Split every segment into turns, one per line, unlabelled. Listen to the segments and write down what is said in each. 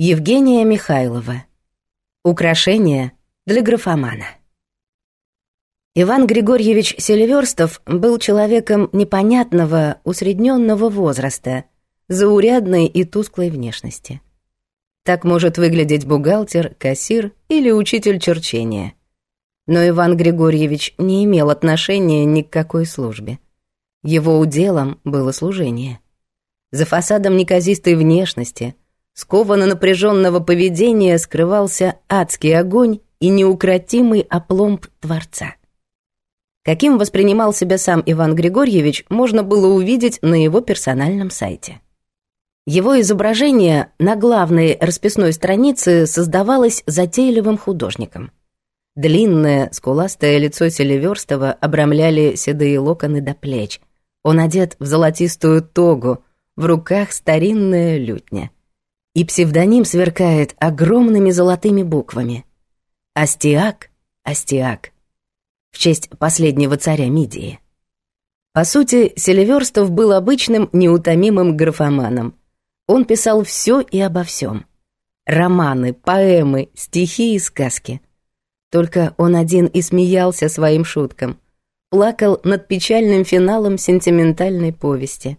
Евгения Михайлова. Украшение для графомана. Иван Григорьевич Селиверстов был человеком непонятного, усредненного возраста, заурядной и тусклой внешности. Так может выглядеть бухгалтер, кассир или учитель черчения. Но Иван Григорьевич не имел отношения ни к какой службе. Его уделом было служение. За фасадом неказистой внешности, скованно напряженного поведения скрывался адский огонь и неукротимый опломб Творца. Каким воспринимал себя сам Иван Григорьевич, можно было увидеть на его персональном сайте. Его изображение на главной расписной странице создавалось затейливым художником. Длинное, скуластое лицо Селиверстова обрамляли седые локоны до плеч. Он одет в золотистую тогу, в руках старинная лютня. И псевдоним сверкает огромными золотыми буквами. Астиак, Астиак в честь последнего царя Мидии. По сути, Селиверстов был обычным неутомимым графоманом. Он писал все и обо всем. Романы, поэмы, стихи и сказки. Только он один и смеялся своим шуткам. Плакал над печальным финалом сентиментальной повести.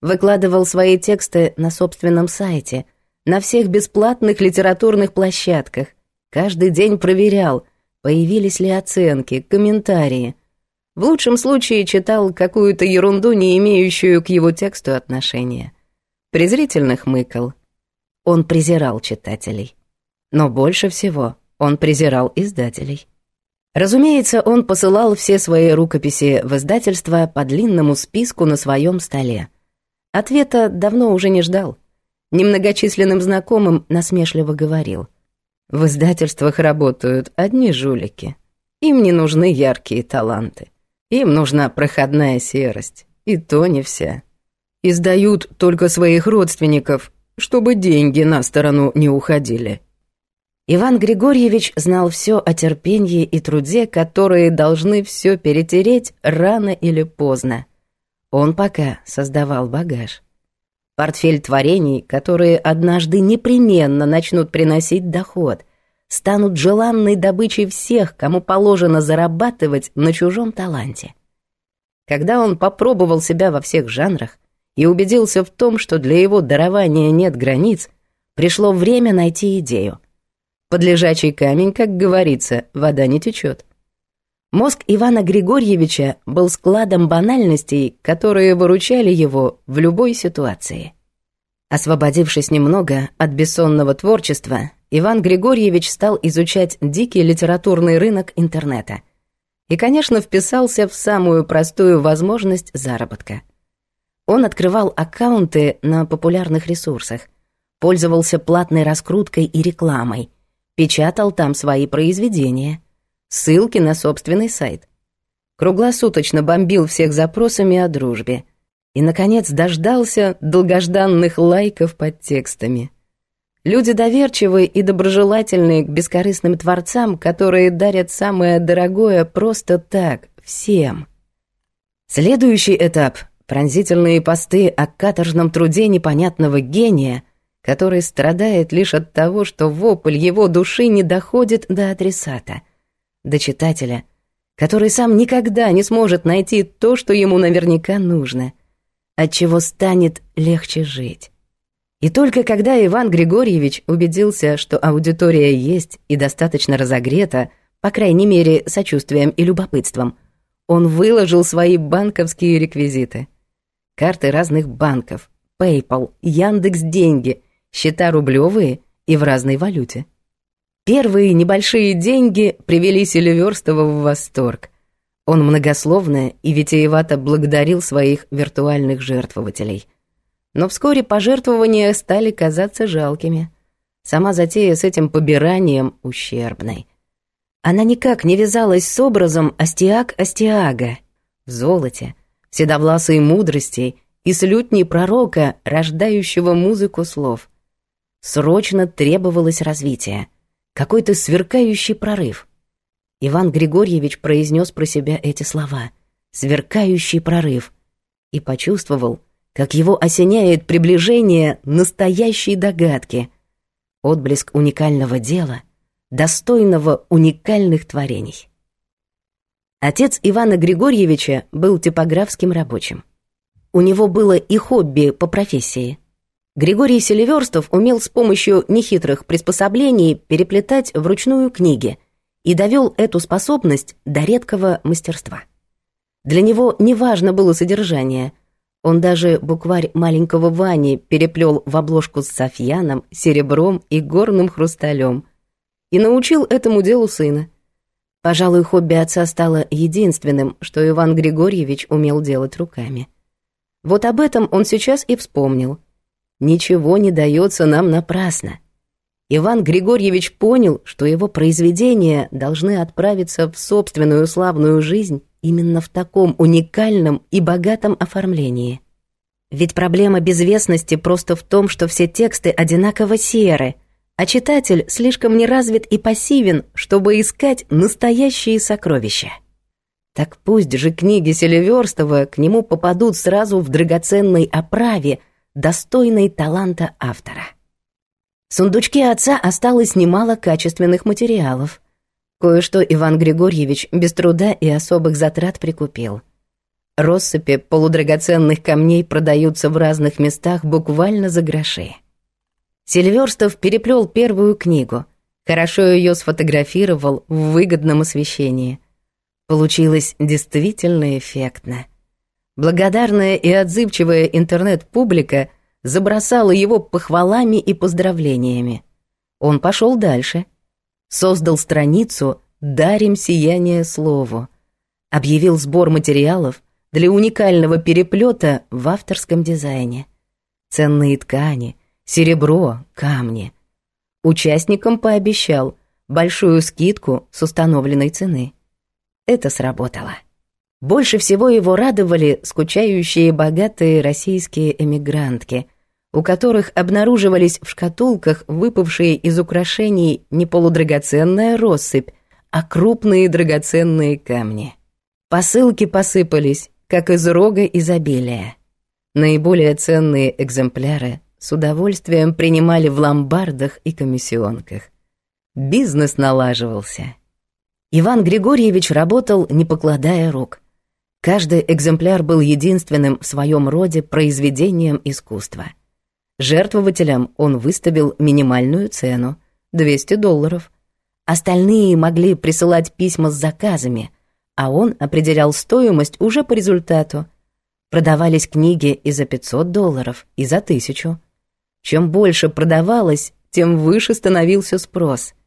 Выкладывал свои тексты на собственном сайте, на всех бесплатных литературных площадках. Каждый день проверял, Появились ли оценки, комментарии? В лучшем случае читал какую-то ерунду, не имеющую к его тексту отношения. Презрительно хмыкал. Он презирал читателей. Но больше всего он презирал издателей. Разумеется, он посылал все свои рукописи в издательство по длинному списку на своем столе. Ответа давно уже не ждал. Немногочисленным знакомым насмешливо говорил — в издательствах работают одни жулики. Им не нужны яркие таланты. Им нужна проходная серость. И то не вся. Издают только своих родственников, чтобы деньги на сторону не уходили. Иван Григорьевич знал все о терпении и труде, которые должны все перетереть рано или поздно. Он пока создавал багаж. Портфель творений, которые однажды непременно начнут приносить доход, станут желанной добычей всех, кому положено зарабатывать на чужом таланте. Когда он попробовал себя во всех жанрах и убедился в том, что для его дарования нет границ, пришло время найти идею. Под лежачий камень, как говорится, вода не течет. Мозг Ивана Григорьевича был складом банальностей, которые выручали его в любой ситуации. Освободившись немного от бессонного творчества, Иван Григорьевич стал изучать дикий литературный рынок интернета. И, конечно, вписался в самую простую возможность заработка. Он открывал аккаунты на популярных ресурсах, пользовался платной раскруткой и рекламой, печатал там свои произведения, ссылки на собственный сайт. Круглосуточно бомбил всех запросами о дружбе – и, наконец, дождался долгожданных лайков под текстами. Люди доверчивые и доброжелательные к бескорыстным творцам, которые дарят самое дорогое просто так, всем. Следующий этап — пронзительные посты о каторжном труде непонятного гения, который страдает лишь от того, что вопль его души не доходит до адресата, до читателя, который сам никогда не сможет найти то, что ему наверняка нужно — от чего станет легче жить. И только когда Иван Григорьевич убедился, что аудитория есть и достаточно разогрета, по крайней мере, сочувствием и любопытством, он выложил свои банковские реквизиты. Карты разных банков, PayPal, Яндекс Деньги, счета рублевые и в разной валюте. Первые небольшие деньги привели Селиверстова в восторг – он многословно и витиевато благодарил своих виртуальных жертвователей. Но вскоре пожертвования стали казаться жалкими. Сама затея с этим побиранием ущербной. Она никак не вязалась с образом Астиак-Астиага в золоте, седовласой мудрости и с лютней пророка, рождающего музыку слов. Срочно требовалось развитие, какой-то сверкающий прорыв. Иван Григорьевич произнес про себя эти слова «сверкающий прорыв» и почувствовал, как его осеняет приближение настоящей догадки. отблеск уникального дела, достойного уникальных творений. Отец Ивана Григорьевича был типографским рабочим. У него было и хобби по профессии. Григорий Селиверстов умел с помощью нехитрых приспособлений переплетать вручную книги и довел эту способность до редкого мастерства. Для него не важно было содержание. Он даже букварь маленького Вани переплел в обложку с софьяном, серебром и горным хрусталем. И научил этому делу сына. Пожалуй, хобби отца стало единственным, что Иван Григорьевич умел делать руками. Вот об этом он сейчас и вспомнил. Ничего не дается нам напрасно. Иван Григорьевич понял, что его произведения должны отправиться в собственную славную жизнь именно в таком уникальном и богатом оформлении. Ведь проблема безвестности просто в том, что все тексты одинаково серы, а читатель слишком неразвит и пассивен, чтобы искать настоящие сокровища. Так пусть же книги Селиверстова к нему попадут сразу в драгоценной оправе, достойной таланта автора. В сундучке отца осталось немало качественных материалов. Кое-что Иван Григорьевич без труда и особых затрат прикупил. Россыпи полудрагоценных камней продаются в разных местах буквально за гроши. Сильверстов переплел первую книгу, хорошо ее сфотографировал в выгодном освещении – Получилось действительно эффектно. Благодарная и отзывчивая интернет-публика забросала его похвалами и поздравлениями. Он пошел дальше. Создал страницу «Дарим сияние слову». Объявил сбор материалов для уникального переплета в авторском дизайне. Ценные ткани, серебро, камни. Участникам пообещал большую скидку с установленной цены. Это сработало. Больше всего его радовали скучающие богатые российские эмигрантки, у которых обнаруживались в шкатулках выпавшие из украшений не полудрагоценная россыпь, а крупные драгоценные камни. Посылки посыпались, как из рога изобилия. Наиболее ценные экземпляры с удовольствием принимали в ломбардах и комиссионках. Бизнес налаживался. Иван Григорьевич работал, не покладая рук. Каждый экземпляр был единственным в своем роде произведением искусства. Жертвователям он выставил минимальную цену — 200 долларов. Остальные могли присылать письма с заказами, а он определял стоимость уже по результату. Продавались книги и за 500 долларов, и за тысячу. Чем больше продавалось, тем выше становился спрос —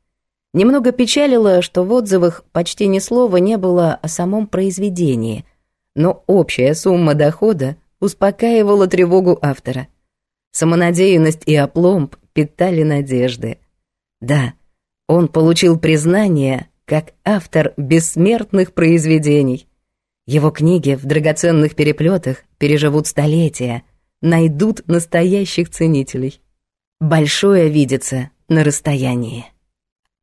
Немного печалило, что в отзывах почти ни слова не было о самом произведении, но общая сумма дохода успокаивала тревогу автора. Самонадеянность и опломб питали надежды. Да, он получил признание как автор бессмертных произведений. Его книги в драгоценных переплетах переживут столетия, найдут настоящих ценителей. Большое видится на расстоянии.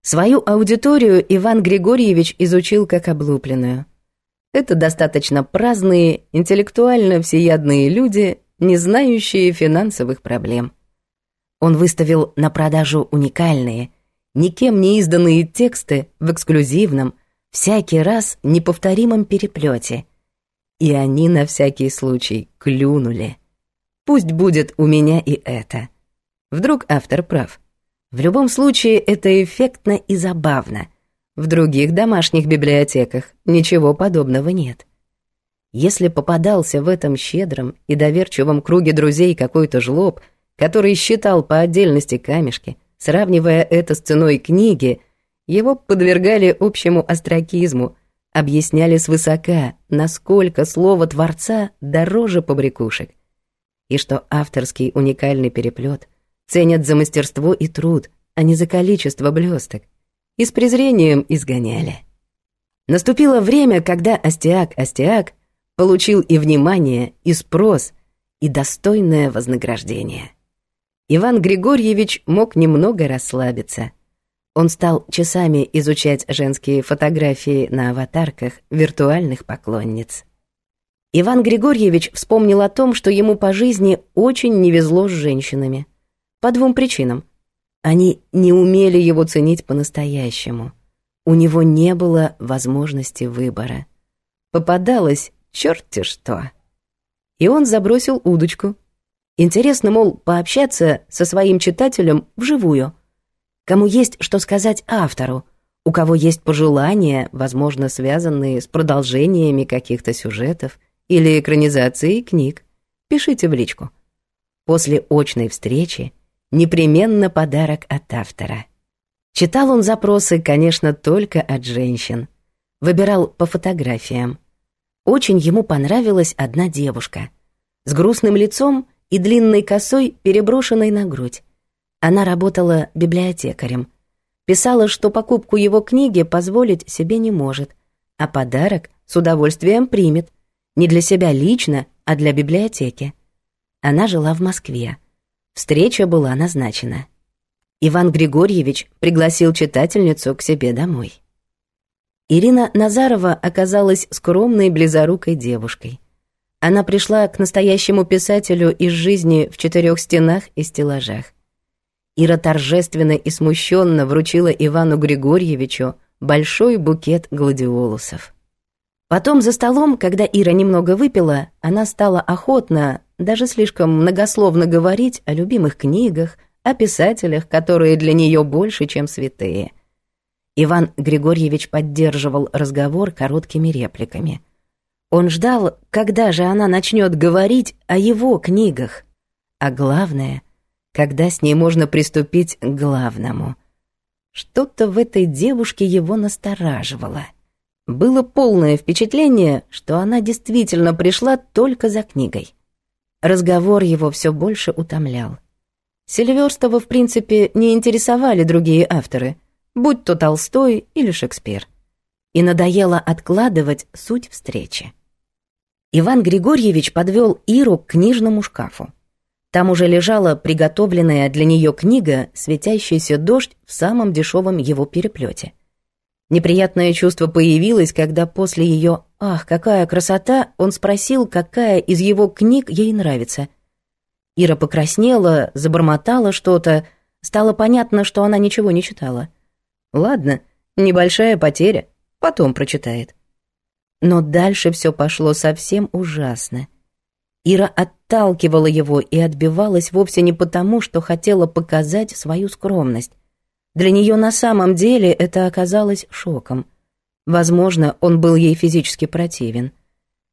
Свою аудиторию Иван Григорьевич изучил как облупленную. Это достаточно праздные, интеллектуально всеядные люди, не знающие финансовых проблем. Он выставил на продажу уникальные, никем не изданные тексты в эксклюзивном, всякий раз неповторимом переплете. И они на всякий случай клюнули. Пусть будет у меня и это. Вдруг автор прав. В любом случае, это эффектно и забавно. В других домашних библиотеках ничего подобного нет. Если попадался в этом щедром и доверчивом круге друзей какой-то жлоб, который считал по отдельности камешки, сравнивая это с ценой книги, его подвергали общему остракизму, объясняли свысока, насколько слово Творца дороже побрякушек, и что авторский уникальный переплет — Ценят за мастерство и труд, а не за количество блесток. И с презрением изгоняли. Наступило время, когда Астиак-Астиак получил и внимание, и спрос, и достойное вознаграждение. Иван Григорьевич мог немного расслабиться. Он стал часами изучать женские фотографии на аватарках виртуальных поклонниц. Иван Григорьевич вспомнил о том, что ему по жизни очень не везло с женщинами – по двум причинам. Они не умели его ценить по-настоящему. У него не было возможности выбора. Попадалось черти что. И он забросил удочку. Интересно, мол, пообщаться со своим читателем вживую. Кому есть что сказать автору, у кого есть пожелания, возможно, связанные с продолжениями каких-то сюжетов или экранизацией книг, пишите в личку. После очной встречи непременно подарок от автора. Читал он запросы, конечно, только от женщин. Выбирал по фотографиям. Очень ему понравилась одна девушка. С грустным лицом и длинной косой, переброшенной на грудь. Она работала библиотекарем. Писала, что покупку его книги позволить себе не может, а подарок с удовольствием примет. Не для себя лично, а для библиотеки. Она жила в Москве. Встреча была назначена. Иван Григорьевич пригласил читательницу к себе домой. Ирина Назарова оказалась скромной близорукой девушкой. Она пришла к настоящему писателю из жизни в четырех стенах и стеллажах. Ира торжественно и смущенно вручила Ивану Григорьевичу большой букет гладиолусов. Потом за столом, когда Ира немного выпила, она стала охотно, даже слишком многословно говорить о любимых книгах, о писателях, которые для нее больше, чем святые. Иван Григорьевич поддерживал разговор короткими репликами. Он ждал, когда же она начнет говорить о его книгах. А главное, когда с ней можно приступить к главному. Что-то в этой девушке его настораживало — было полное впечатление, что она действительно пришла только за книгой. Разговор его все больше утомлял. Сильверстова, в принципе, не интересовали другие авторы, будь то Толстой или Шекспир. И надоело откладывать суть встречи. Иван Григорьевич подвел Иру к книжному шкафу. Там уже лежала приготовленная для нее книга «Светящийся дождь» в самом дешевом его переплете. Неприятное чувство появилось, когда после ее «Ах, какая красота!» он спросил, какая из его книг ей нравится. Ира покраснела, забормотала что-то. Стало понятно, что она ничего не читала. Ладно, небольшая потеря, потом прочитает. Но дальше все пошло совсем ужасно. Ира отталкивала его и отбивалась вовсе не потому, что хотела показать свою скромность. Для нее на самом деле это оказалось шоком. Возможно, он был ей физически противен.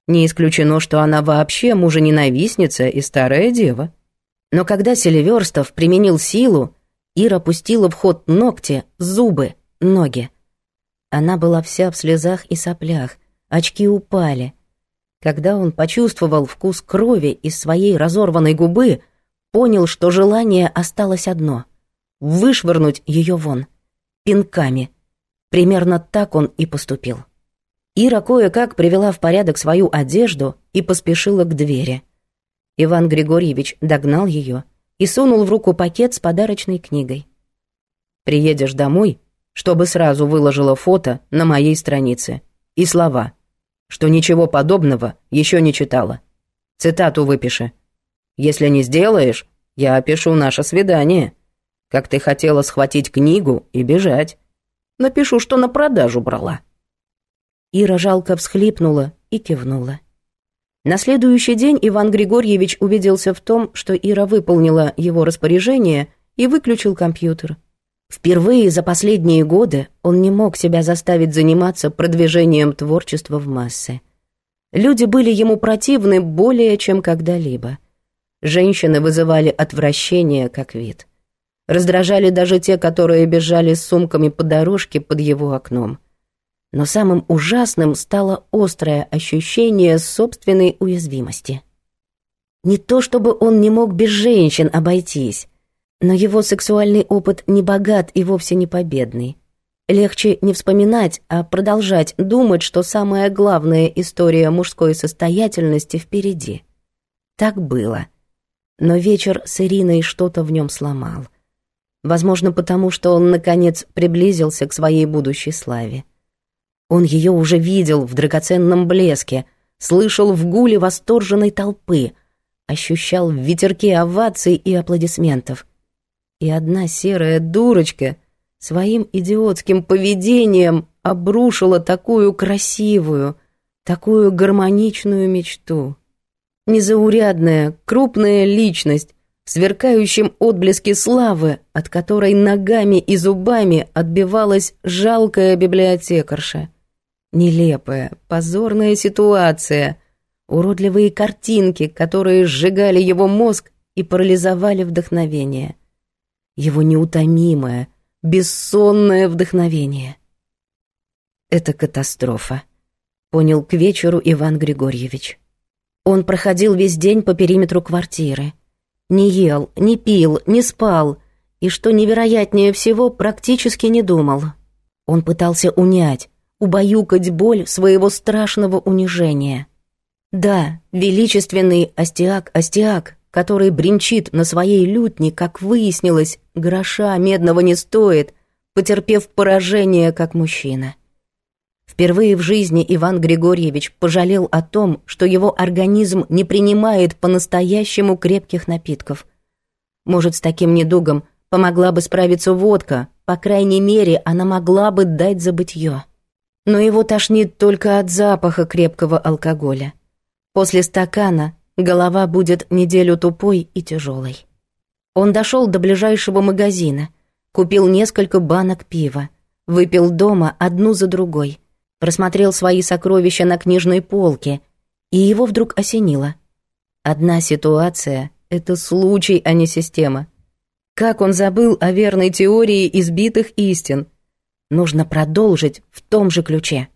Не исключено, что она вообще мужа-ненавистница и старая дева. Но когда Селиверстов применил силу, Ира пустила в ход ногти, зубы, ноги. Она была вся в слезах и соплях, очки упали. Когда он почувствовал вкус крови из своей разорванной губы, понял, что желание осталось одно — вышвырнуть ее вон. Пинками. Примерно так он и поступил. Ира кое-как привела в порядок свою одежду и поспешила к двери. Иван Григорьевич догнал ее и сунул в руку пакет с подарочной книгой. «Приедешь домой, чтобы сразу выложила фото на моей странице и слова, что ничего подобного еще не читала. Цитату выпиши. Если не сделаешь, я опишу наше свидание» как ты хотела схватить книгу и бежать. Напишу, что на продажу брала». Ира жалко всхлипнула и кивнула. На следующий день Иван Григорьевич убедился в том, что Ира выполнила его распоряжение и выключил компьютер. Впервые за последние годы он не мог себя заставить заниматься продвижением творчества в массы. Люди были ему противны более чем когда-либо. Женщины вызывали отвращение как вид. Раздражали даже те, которые бежали с сумками по дорожке под его окном. Но самым ужасным стало острое ощущение собственной уязвимости. Не то чтобы он не мог без женщин обойтись, но его сексуальный опыт не богат и вовсе не победный. Легче не вспоминать, а продолжать думать, что самая главная история мужской состоятельности впереди. Так было. Но вечер с Ириной что-то в нем сломал. Возможно, потому что он, наконец, приблизился к своей будущей славе. Он ее уже видел в драгоценном блеске, слышал в гуле восторженной толпы, ощущал в ветерке оваций и аплодисментов. И одна серая дурочка своим идиотским поведением обрушила такую красивую, такую гармоничную мечту. Незаурядная, крупная личность, в сверкающем отблеске славы, от которой ногами и зубами отбивалась жалкая библиотекарша. Нелепая, позорная ситуация, уродливые картинки, которые сжигали его мозг и парализовали вдохновение. Его неутомимое, бессонное вдохновение. Это катастрофа, понял к вечеру Иван Григорьевич. Он проходил весь день по периметру квартиры. Не ел, не пил, не спал, и, что невероятнее всего, практически не думал. Он пытался унять, убаюкать боль своего страшного унижения. Да, величественный остиак-остиак, который бренчит на своей лютне, как выяснилось, гроша медного не стоит, потерпев поражение как мужчина. Впервые в жизни Иван Григорьевич пожалел о том, что его организм не принимает по-настоящему крепких напитков. Может, с таким недугом помогла бы справиться водка, по крайней мере, она могла бы дать забытье. Но его тошнит только от запаха крепкого алкоголя. После стакана голова будет неделю тупой и тяжелой. Он дошел до ближайшего магазина, купил несколько банок пива, выпил дома одну за другой, просмотрел свои сокровища на книжной полке, и его вдруг осенило. Одна ситуация — это случай, а не система. Как он забыл о верной теории избитых истин? Нужно продолжить в том же ключе.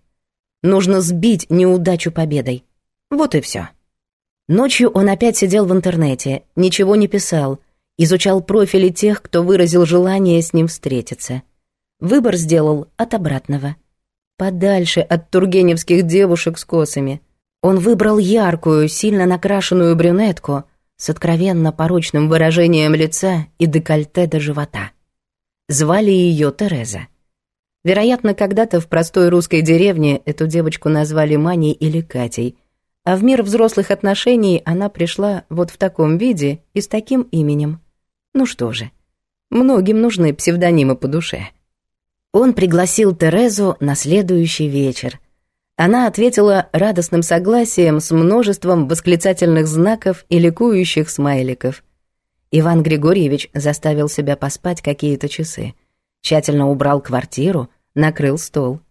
Нужно сбить неудачу победой. Вот и все. Ночью он опять сидел в интернете, ничего не писал, изучал профили тех, кто выразил желание с ним встретиться. Выбор сделал от обратного. Подальше от тургеневских девушек с косами. Он выбрал яркую, сильно накрашенную брюнетку с откровенно порочным выражением лица и декольте до живота. Звали ее Тереза. Вероятно, когда-то в простой русской деревне эту девочку назвали Маней или Катей — а в мир взрослых отношений она пришла вот в таком виде и с таким именем. Ну что же, многим нужны псевдонимы по душе. Он пригласил Терезу на следующий вечер. Она ответила радостным согласием с множеством восклицательных знаков и ликующих смайликов. Иван Григорьевич заставил себя поспать какие-то часы. Тщательно убрал квартиру, накрыл стол.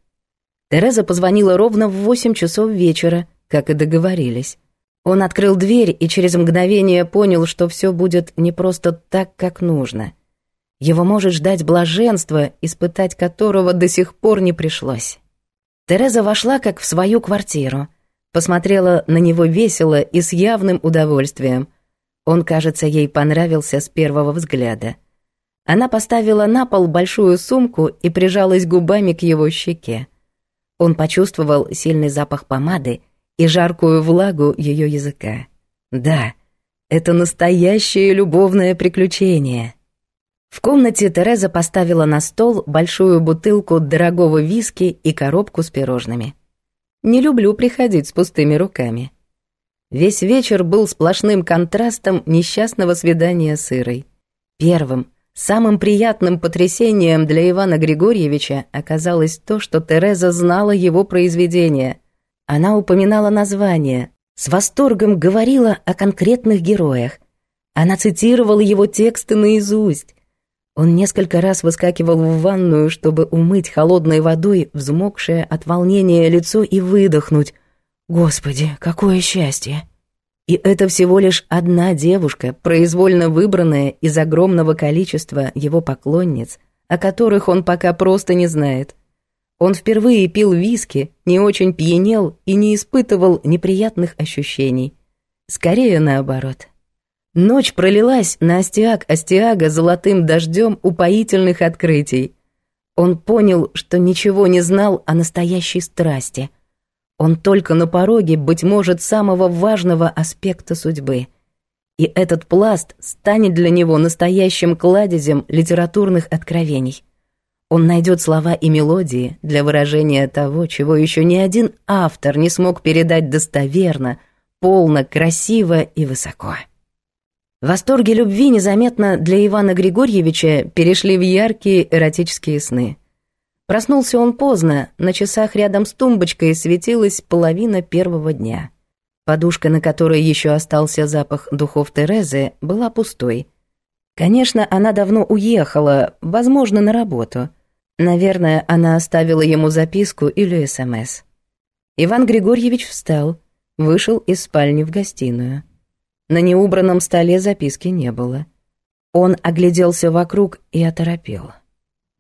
Тереза позвонила ровно в восемь часов вечера — как и договорились. Он открыл дверь и через мгновение понял, что все будет не просто так, как нужно. Его может ждать блаженство, испытать которого до сих пор не пришлось. Тереза вошла как в свою квартиру, посмотрела на него весело и с явным удовольствием. Он, кажется, ей понравился с первого взгляда. Она поставила на пол большую сумку и прижалась губами к его щеке. Он почувствовал сильный запах помады и жаркую влагу ее языка. Да, это настоящее любовное приключение. В комнате Тереза поставила на стол большую бутылку дорогого виски и коробку с пирожными. Не люблю приходить с пустыми руками. Весь вечер был сплошным контрастом несчастного свидания с Ирой. Первым, самым приятным потрясением для Ивана Григорьевича оказалось то, что Тереза знала его произведение — она упоминала название, с восторгом говорила о конкретных героях. Она цитировала его тексты наизусть. Он несколько раз выскакивал в ванную, чтобы умыть холодной водой взмокшее от волнения лицо и выдохнуть. «Господи, какое счастье!» И это всего лишь одна девушка, произвольно выбранная из огромного количества его поклонниц, о которых он пока просто не знает. Он впервые пил виски, не очень пьянел и не испытывал неприятных ощущений. Скорее наоборот. Ночь пролилась на остиак Астиага золотым дождем упоительных открытий. Он понял, что ничего не знал о настоящей страсти. Он только на пороге, быть может, самого важного аспекта судьбы. И этот пласт станет для него настоящим кладезем литературных откровений. Он найдет слова и мелодии для выражения того, чего еще ни один автор не смог передать достоверно, полно, красиво и высоко. Восторги любви незаметно для Ивана Григорьевича перешли в яркие эротические сны. Проснулся он поздно, на часах рядом с тумбочкой светилась половина первого дня. Подушка, на которой еще остался запах духов Терезы, была пустой. Конечно, она давно уехала, возможно, на работу. Наверное, она оставила ему записку или СМС. Иван Григорьевич встал, вышел из спальни в гостиную. На неубранном столе записки не было. Он огляделся вокруг и оторопел.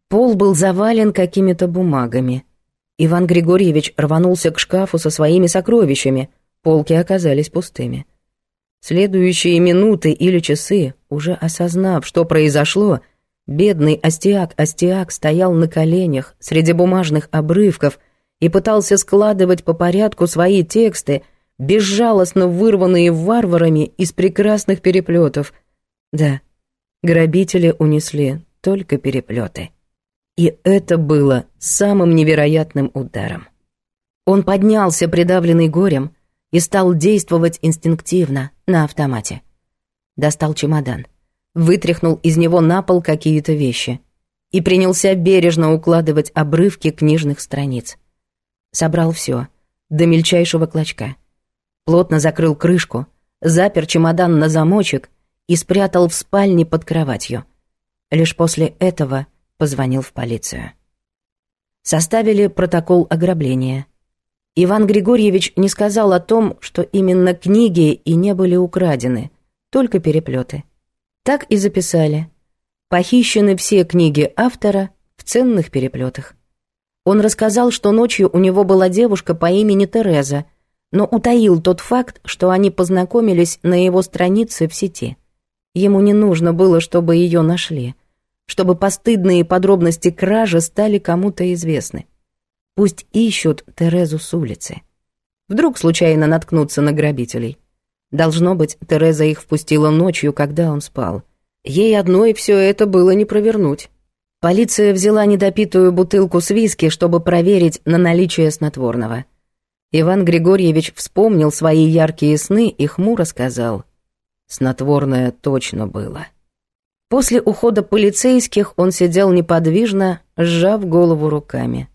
Пол был завален какими-то бумагами. Иван Григорьевич рванулся к шкафу со своими сокровищами, полки оказались пустыми. Следующие минуты или часы, уже осознав, что произошло, бедный Астиак-Астиак стоял на коленях среди бумажных обрывков и пытался складывать по порядку свои тексты — безжалостно вырванные варварами из прекрасных переплетов. Да, грабители унесли только переплеты. И это было самым невероятным ударом. Он поднялся, придавленный горем, и стал действовать инстинктивно, на автомате. Достал чемодан, вытряхнул из него на пол какие-то вещи и принялся бережно укладывать обрывки книжных страниц. Собрал все, до мельчайшего клочка — плотно закрыл крышку, запер чемодан на замочек и спрятал в спальне под кроватью. Лишь после этого позвонил в полицию. Составили протокол ограбления. Иван Григорьевич не сказал о том, что именно книги и не были украдены, только переплеты. Так и записали. Похищены все книги автора в ценных переплетах. Он рассказал, что ночью у него была девушка по имени Тереза – но утаил тот факт, что они познакомились на его странице в сети. Ему не нужно было, чтобы ее нашли, чтобы постыдные подробности кражи стали кому-то известны. Пусть ищут Терезу с улицы. Вдруг случайно наткнутся на грабителей. Должно быть, Тереза их впустила ночью, когда он спал. Ей одной все это было не провернуть. Полиция взяла недопитую бутылку с виски, чтобы проверить на наличие снотворного – Иван Григорьевич вспомнил свои яркие сны и хмуро сказал. Снотворное точно было. После ухода полицейских он сидел неподвижно, сжав голову руками.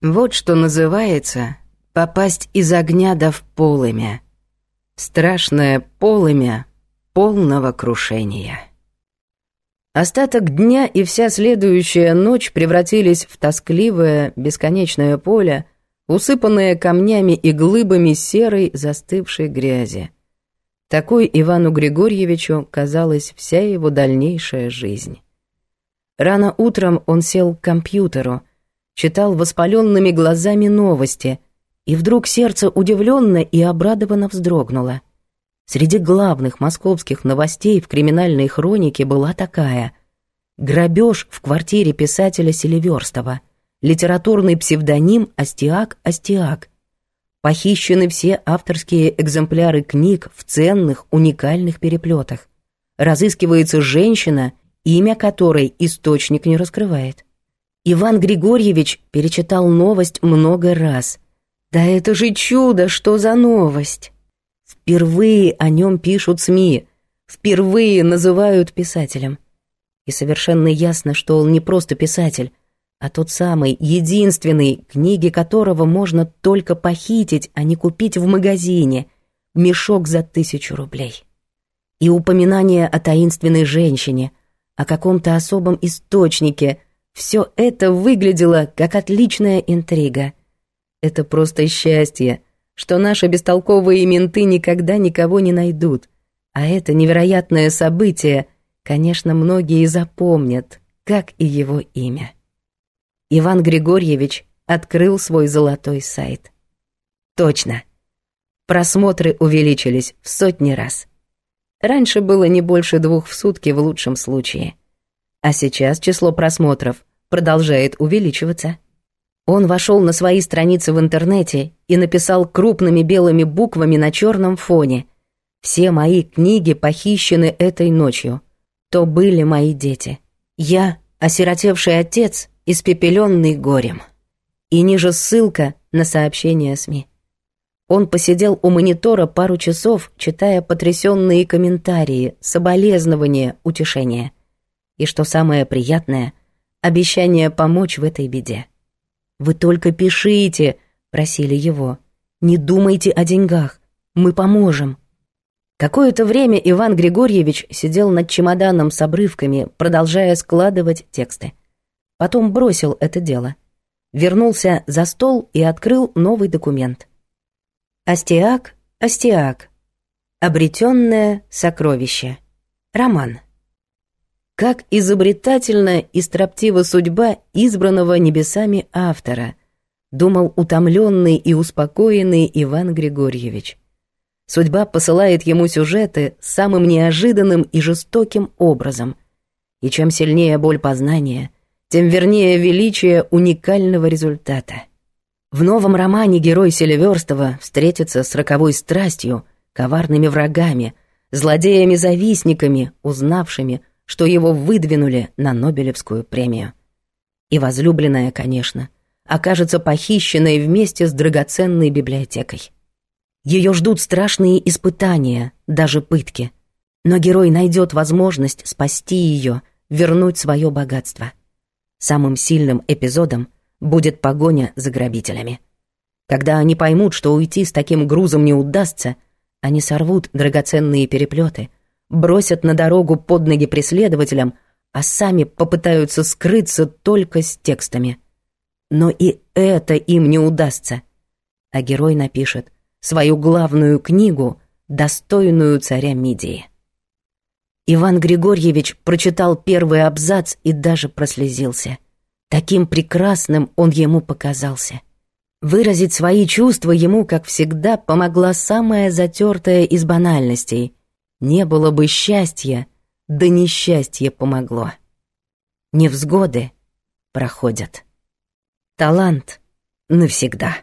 Вот что называется попасть из огня да в полымя. Страшное полымя полного крушения. Остаток дня и вся следующая ночь превратились в тоскливое, бесконечное поле, усыпанная камнями и глыбами серой застывшей грязи. Такой Ивану Григорьевичу казалась вся его дальнейшая жизнь. Рано утром он сел к компьютеру, читал воспаленными глазами новости, и вдруг сердце удивленно и обрадованно вздрогнуло. Среди главных московских новостей в криминальной хронике была такая «Грабеж в квартире писателя Селиверстова», литературный псевдоним Астиак Астиак. Похищены все авторские экземпляры книг в ценных, уникальных переплетах. Разыскивается женщина, имя которой источник не раскрывает. Иван Григорьевич перечитал новость много раз. Да это же чудо, что за новость! Впервые о нем пишут СМИ, впервые называют писателем. И совершенно ясно, что он не просто писатель, а тот самый, единственный, книги которого можно только похитить, а не купить в магазине, мешок за тысячу рублей. И упоминание о таинственной женщине, о каком-то особом источнике, все это выглядело как отличная интрига. Это просто счастье, что наши бестолковые менты никогда никого не найдут, а это невероятное событие, конечно, многие запомнят, как и его имя. Иван Григорьевич открыл свой золотой сайт. Точно. Просмотры увеличились в сотни раз. Раньше было не больше двух в сутки в лучшем случае. А сейчас число просмотров продолжает увеличиваться. Он вошел на свои страницы в интернете и написал крупными белыми буквами на черном фоне «Все мои книги похищены этой ночью. То были мои дети. Я, осиротевший отец, испепеленный горем. И ниже ссылка на сообщение СМИ. Он посидел у монитора пару часов, читая потрясенные комментарии, соболезнования, утешения. И что самое приятное, обещание помочь в этой беде. «Вы только пишите», — просили его. «Не думайте о деньгах, мы поможем». Какое-то время Иван Григорьевич сидел над чемоданом с обрывками, продолжая складывать тексты. Потом бросил это дело. Вернулся за стол и открыл новый документ. Астиак, Астиак. Обретенное сокровище. Роман. Как изобретательна и строптива судьба избранного небесами автора, думал утомленный и успокоенный Иван Григорьевич. Судьба посылает ему сюжеты самым неожиданным и жестоким образом. И чем сильнее боль познания, тем вернее величие уникального результата. В новом романе герой Селиверстова встретится с роковой страстью, коварными врагами, злодеями-завистниками, узнавшими, что его выдвинули на Нобелевскую премию. И возлюбленная, конечно, окажется похищенной вместе с драгоценной библиотекой. Ее ждут страшные испытания, даже пытки. Но герой найдет возможность спасти ее, вернуть свое богатство. Самым сильным эпизодом будет погоня за грабителями. Когда они поймут, что уйти с таким грузом не удастся, они сорвут драгоценные переплеты, бросят на дорогу под ноги преследователям, а сами попытаются скрыться только с текстами. Но и это им не удастся. А герой напишет свою главную книгу, достойную царя Мидии. Иван Григорьевич прочитал первый абзац и даже прослезился. Таким прекрасным он ему показался. Выразить свои чувства ему, как всегда, помогла самая затертая из банальностей. Не было бы счастья, да несчастье помогло. Невзгоды проходят. Талант навсегда.